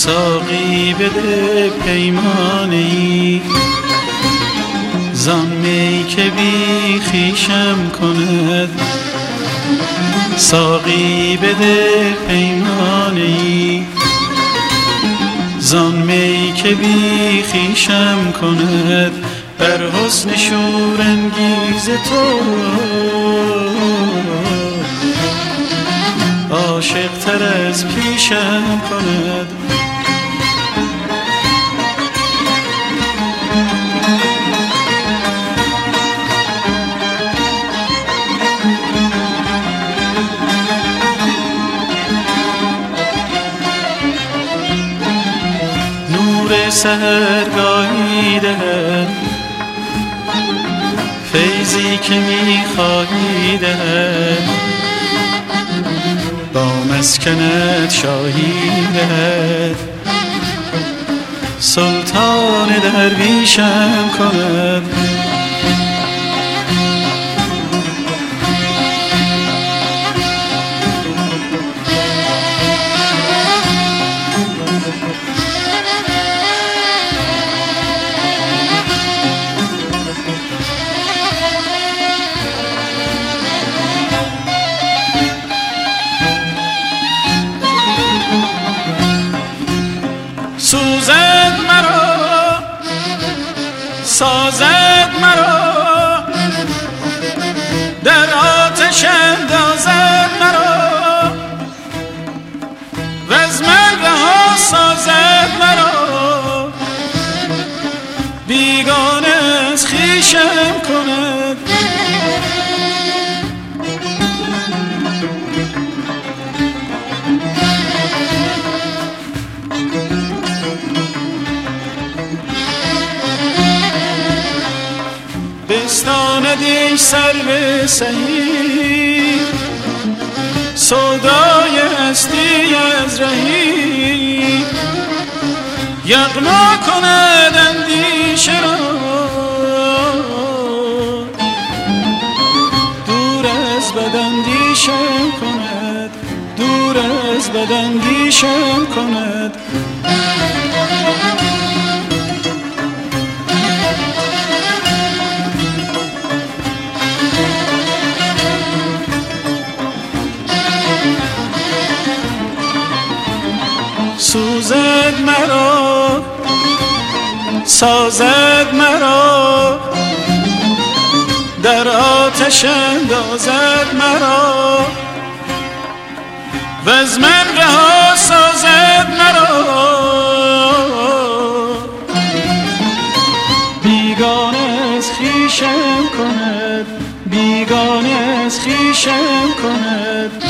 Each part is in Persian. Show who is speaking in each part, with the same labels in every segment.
Speaker 1: ساقی بده پیمانی زان می که بی خیشم کند. ساقی بده پیمانی می که بی خیشم کند. بر حسن شورانگیز تو. عاشق تر از پیشم کند. سهرگاهی دهد. فیضی که می‌خواهی با مسکنت شاهی سلطان درویشم کند. سوزد مرا سازد مرا. در آتش اندازد مرا. و از من سازد مرا. بیگانه از خیشم بستاندی سر به سهی سودای هستی از رهی یغما کند اندیشه را. دور از بدندیشم کند. دور از بدندیشم کند. مرا سازد مرا در آتش اندازد مرا. و از من رها سازد مرا. بیگانه از خیشم کند بیگانه از خیشم کند.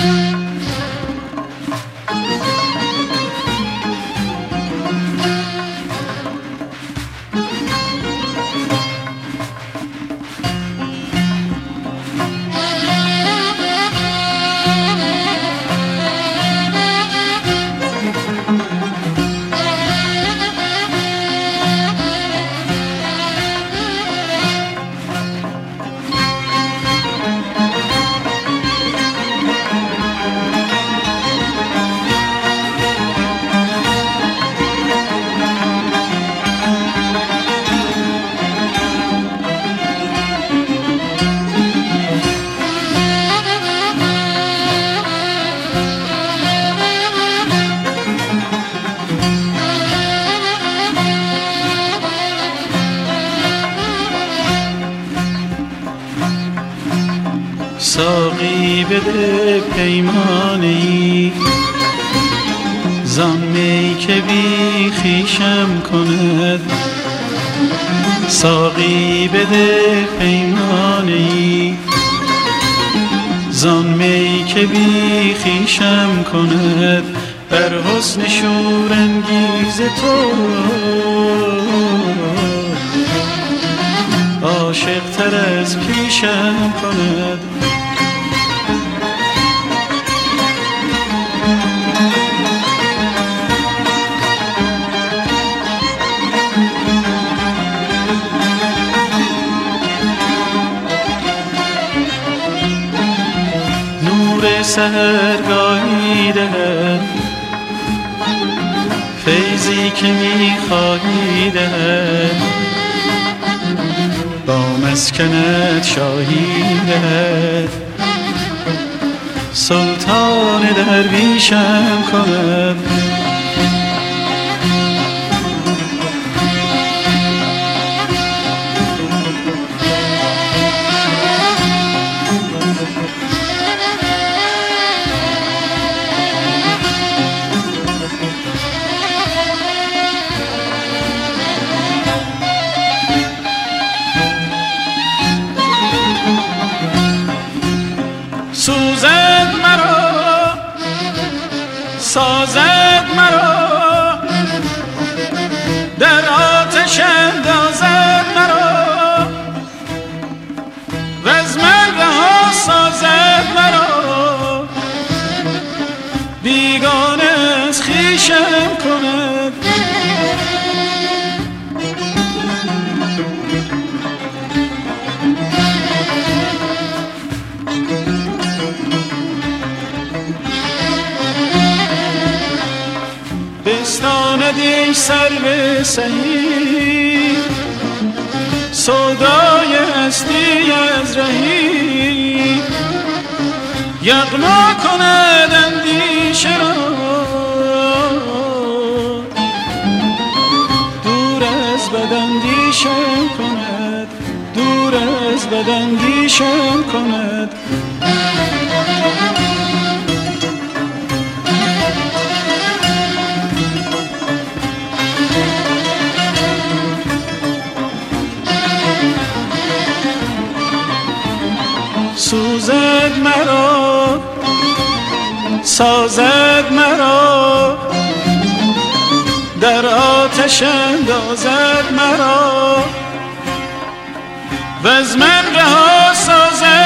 Speaker 1: بده پیمانی زان می که بی خیشم کند. ساقی بده پیمانی زان می که بی خیشم کند. بر حسن شورانگیز تو. عاشق تر از پیشم کند. سهرگاهی دهد فیضی که می‌خواهی دهد با مسکنت شاهی دهد سلطان درویشم کند. بستاندی سر به سهی صدای هستی از رهی یغما کند اندیشه را. دور از بدندیشم کند. دور از بدندیشم کند. سوزد مرا سازد مرا. در آتش اندازد مرا. و از من رها سازد